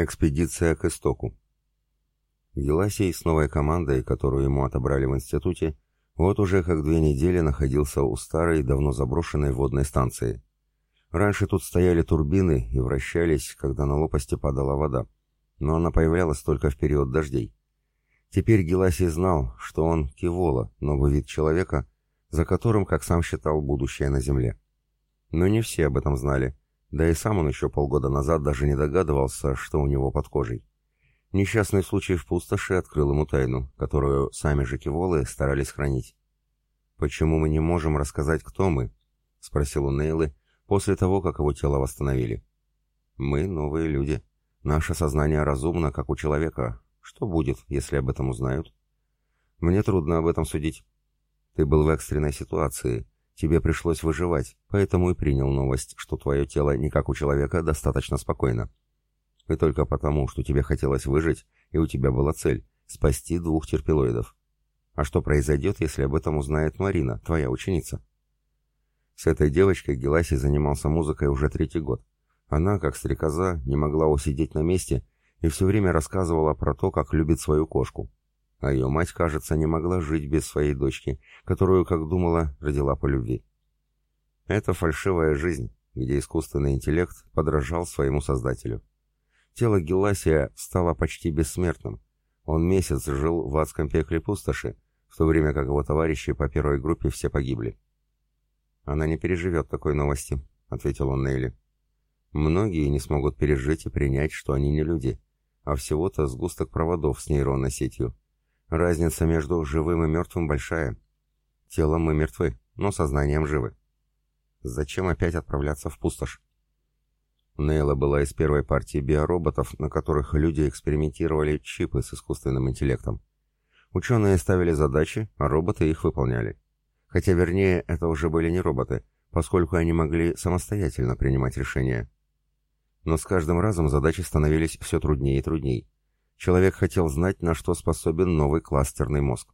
Экспедиция к истоку. Геласий с новой командой, которую ему отобрали в институте, вот уже как две недели находился у старой, давно заброшенной водной станции. Раньше тут стояли турбины и вращались, когда на лопасти падала вода, но она появлялась только в период дождей. Теперь Геласий знал, что он Кивола, новый вид человека, за которым, как сам считал, будущее на Земле. Но не все об этом знали, да и сам он еще полгода назад даже не догадывался, что у него под кожей. Несчастный случай в пустоши открыл ему тайну, которую сами же Киволы старались хранить. «Почему мы не можем рассказать, кто мы?» — спросил у Нейлы после того, как его тело восстановили. «Мы новые люди. Наше сознание разумно, как у человека, что будет, если об этом узнают? Мне трудно об этом судить. Ты был в экстренной ситуации. Тебе пришлось выживать, поэтому и принял новость, что твое тело не как у человека достаточно спокойно. И только потому, что тебе хотелось выжить, и у тебя была цель — спасти двух терпилоидов. А что произойдет, если об этом узнает Марина, твоя ученица? С этой девочкой Геласий занимался музыкой уже третий год. Она, как стрекоза, не могла усидеть на месте и все время рассказывала про то, как любит свою кошку. А ее мать, кажется, не могла жить без своей дочки, которую, как думала, родила по любви. Это фальшивая жизнь, где искусственный интеллект подражал своему создателю. Тело Геласия стало почти бессмертным. Он месяц жил в адском пекле пустоши, в то время как его товарищи по первой группе все погибли. «Она не переживет такой новости», — ответил он Нейли. «Многие не смогут пережить и принять, что они не люди, а всего-то сгусток проводов с нейронной сетью. Разница между живым и мертвым большая. Телом мы мертвы, но сознанием живы. Зачем опять отправляться в пустошь? Нейла была из первой партии биороботов, на которых люди экспериментировали чипы с искусственным интеллектом. Ученые ставили задачи, а роботы их выполняли. Хотя, вернее, это уже были не роботы, поскольку они могли самостоятельно принимать решения. Но с каждым разом задачи становились все труднее и труднее. Человек хотел знать, на что способен новый кластерный мозг.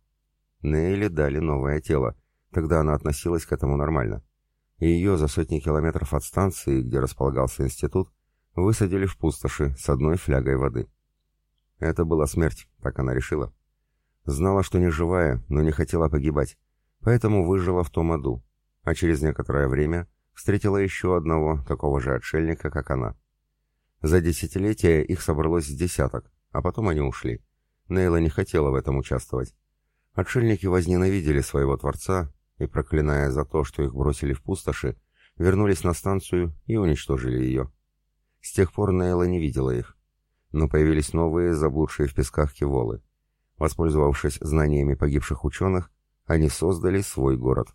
Нейли дали новое тело, тогда она относилась к этому нормально. И ее за сотни километров от станции, где располагался институт, высадили в пустоши с одной флягой воды. Это была смерть, так она решила. Знала, что не живая, но не хотела погибать, поэтому выжила в том аду, а через некоторое время встретила еще одного такого же отшельника, как она. За десятилетия их собралось с десяток, а потом они ушли. Нейла не хотела в этом участвовать. Отшельники возненавидели своего Творца и, проклиная за то, что их бросили в пустоши, вернулись на станцию и уничтожили ее. С тех пор Нейла не видела их. Но появились новые, заблудшие в песках киволы. Воспользовавшись знаниями погибших ученых, они создали свой город.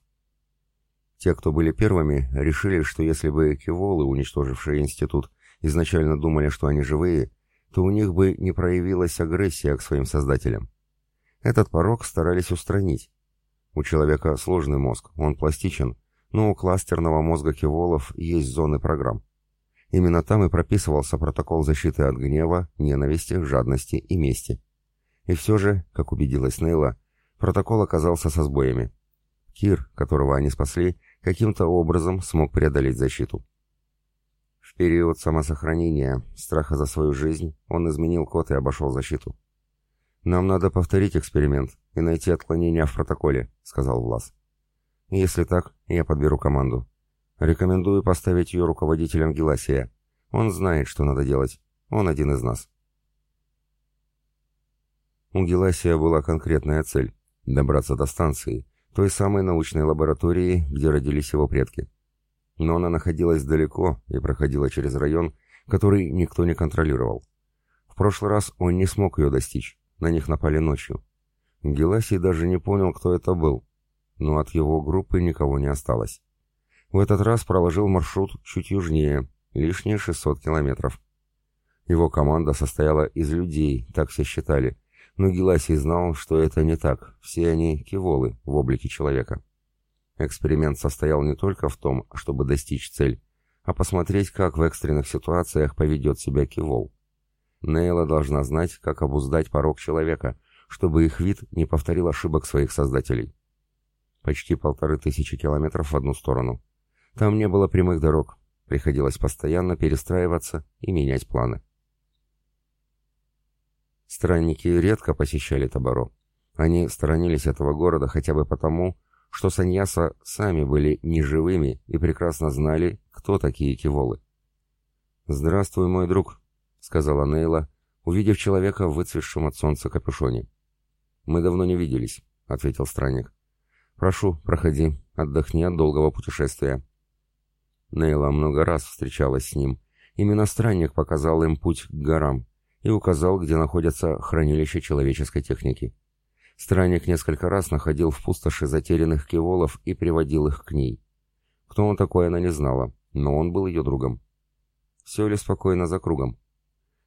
Те, кто были первыми, решили, что если бы киволы, уничтожившие институт, изначально думали, что они живые, то у них бы не проявилась агрессия к своим создателям. Этот порог старались устранить. У человека сложный мозг, он пластичен, но у кластерного мозга киволов есть зоны программ. Именно там и прописывался протокол защиты от гнева, ненависти, жадности и мести. И все же, как убедилась Нейла, протокол оказался со сбоями. Кир, которого они спасли, каким-то образом смог преодолеть защиту. В период самосохранения, страха за свою жизнь, он изменил код и обошел защиту. «Нам надо повторить эксперимент и найти отклонения в протоколе», — сказал Влас. «Если так, я подберу команду. Рекомендую поставить ее руководителем Геласия. Он знает, что надо делать. Он один из нас». У Геласия была конкретная цель — добраться до станции, той самой научной лаборатории, где родились его предки но она находилась далеко и проходила через район, который никто не контролировал. В прошлый раз он не смог ее достичь, на них напали ночью. Геласий даже не понял, кто это был, но от его группы никого не осталось. В этот раз проложил маршрут чуть южнее, лишние 600 километров. Его команда состояла из людей, так все считали, но Геласий знал, что это не так, все они киволы в облике человека. Эксперимент состоял не только в том, чтобы достичь цель, а посмотреть, как в экстренных ситуациях поведет себя Кивол. Нейла должна знать, как обуздать порог человека, чтобы их вид не повторил ошибок своих создателей. Почти полторы тысячи километров в одну сторону. Там не было прямых дорог, приходилось постоянно перестраиваться и менять планы. Странники редко посещали Табаро. Они сторонились этого города хотя бы потому, что саньяса сами были неживыми и прекрасно знали, кто такие киволы. «Здравствуй, мой друг», — сказала Нейла, увидев человека в выцветшем от солнца капюшоне. «Мы давно не виделись», — ответил странник. «Прошу, проходи, отдохни от долгого путешествия». Нейла много раз встречалась с ним. Именно странник показал им путь к горам и указал, где находятся хранилища человеческой техники. Странник несколько раз находил в пустоши затерянных киволов и приводил их к ней. Кто он такой, она не знала, но он был ее другом. Все ли спокойно за кругом?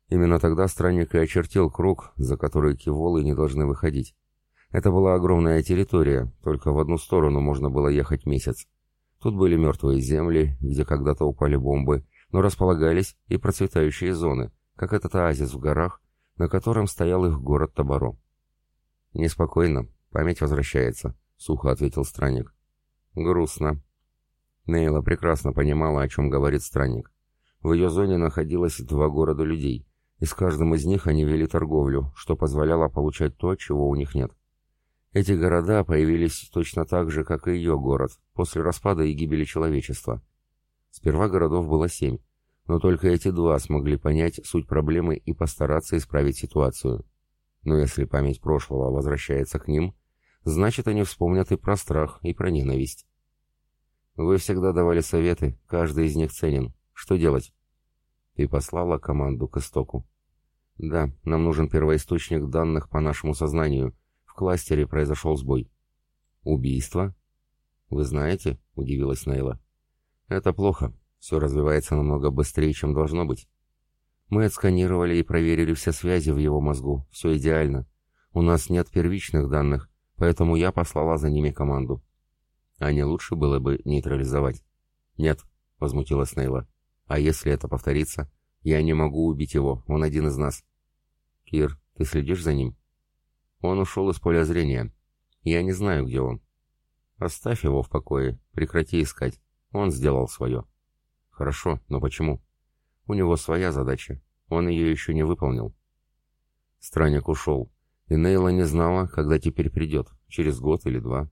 Именно тогда странник и очертил круг, за который киволы не должны выходить. Это была огромная территория, только в одну сторону можно было ехать месяц. Тут были мертвые земли, где когда-то упали бомбы, но располагались и процветающие зоны, как этот оазис в горах, на котором стоял их город Табаро. «Неспокойно, память возвращается», — сухо ответил странник. «Грустно». Нейла прекрасно понимала, о чем говорит странник. В ее зоне находилось два города людей, и с каждым из них они вели торговлю, что позволяло получать то, чего у них нет. Эти города появились точно так же, как и ее город, после распада и гибели человечества. Сперва городов было семь, но только эти два смогли понять суть проблемы и постараться исправить ситуацию. Но если память прошлого возвращается к ним, значит они вспомнят и про страх, и про ненависть. Вы всегда давали советы, каждый из них ценен. Что делать? Ты послала команду к истоку. Да, нам нужен первоисточник данных по нашему сознанию, в кластере произошел сбой. Убийство? Вы знаете? Удивилась Нейла. Это плохо. Все развивается намного быстрее, чем должно быть. Мы отсканировали и проверили все связи в его мозгу. Все идеально. У нас нет первичных данных, поэтому я послала за ними команду. А не лучше было бы нейтрализовать? Нет, возмутилась Нейла. А если это повторится? Я не могу убить его, он один из нас. Кир, ты следишь за ним? Он ушел из поля зрения. Я не знаю, где он. Оставь его в покое, прекрати искать. Он сделал свое. Хорошо, но почему? У него своя задача. Он ее еще не выполнил. Странник ушел, и Нейла не знала, когда теперь придет, через год или два.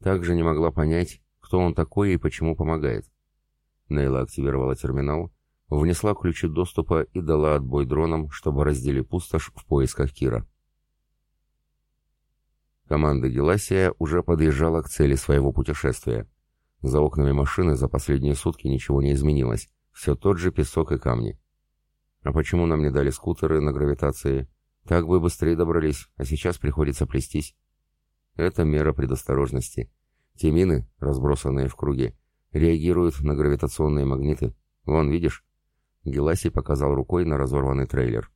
Также не могла понять, кто он такой и почему помогает. Нейла активировала терминал, внесла ключи доступа и дала отбой дронам, чтобы раздели пустошь в поисках Кира. Команда Геласия уже подъезжала к цели своего путешествия. За окнами машины за последние сутки ничего не изменилось. Все тот же песок и камни. А почему нам не дали скутеры на гравитации? Так бы быстрее добрались, а сейчас приходится плестись. Это мера предосторожности. Те мины, разбросанные в круге, реагируют на гравитационные магниты. Вон, видишь? Геласий показал рукой на разорванный трейлер.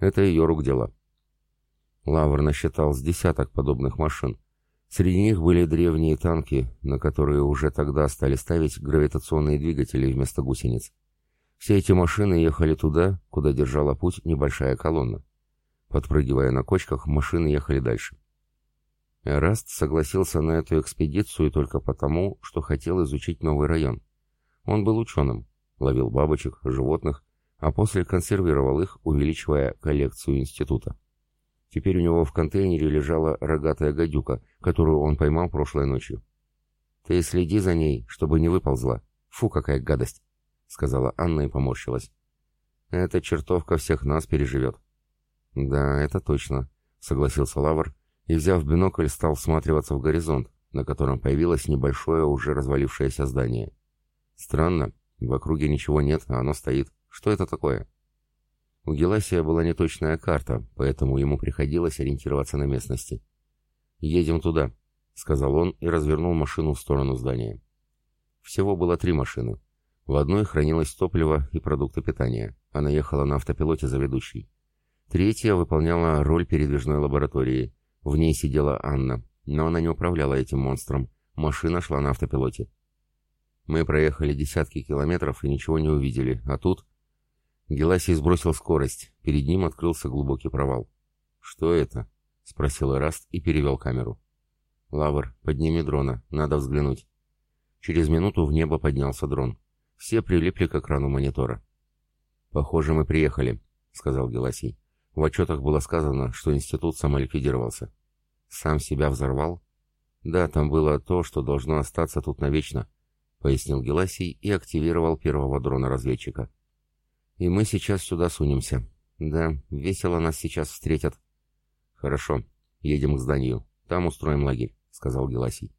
Это ее рук дело. Лавр насчитал с десяток подобных машин. Среди них были древние танки, на которые уже тогда стали ставить гравитационные двигатели вместо гусениц. Все эти машины ехали туда, куда держала путь небольшая колонна. Подпрыгивая на кочках, машины ехали дальше. Эраст согласился на эту экспедицию только потому, что хотел изучить новый район. Он был ученым, ловил бабочек, животных, а после консервировал их, увеличивая коллекцию института. Теперь у него в контейнере лежала рогатая гадюка, которую он поймал прошлой ночью. «Ты следи за ней, чтобы не выползла. Фу, какая гадость!» — сказала Анна и поморщилась. «Эта чертовка всех нас переживет». «Да, это точно», — согласился Лавр и, взяв бинокль, стал всматриваться в горизонт, на котором появилось небольшое уже развалившееся здание. «Странно, в округе ничего нет, а оно стоит. Что это такое?» У Геласия была неточная карта, поэтому ему приходилось ориентироваться на местности. «Едем туда», — сказал он и развернул машину в сторону здания. Всего было три машины. В одной хранилось топливо и продукты питания. Она ехала на автопилоте за ведущей. Третья выполняла роль передвижной лаборатории. В ней сидела Анна, но она не управляла этим монстром. Машина шла на автопилоте. Мы проехали десятки километров и ничего не увидели, а тут Геласий сбросил скорость. Перед ним открылся глубокий провал. «Что это?» — спросил Эраст и перевел камеру. «Лавр, подними дрона, надо взглянуть». Через минуту в небо поднялся дрон. Все прилипли к экрану монитора. «Похоже, мы приехали», — сказал Геласий. В отчетах было сказано, что институт самоликвидировался. Сам себя взорвал? Да, там было то, что должно остаться тут навечно, пояснил Геласий и активировал первого дрона-разведчика. И мы сейчас сюда сунемся. Да, весело нас сейчас встретят. Хорошо, едем к зданию. Там устроим лагерь, сказал Геласий.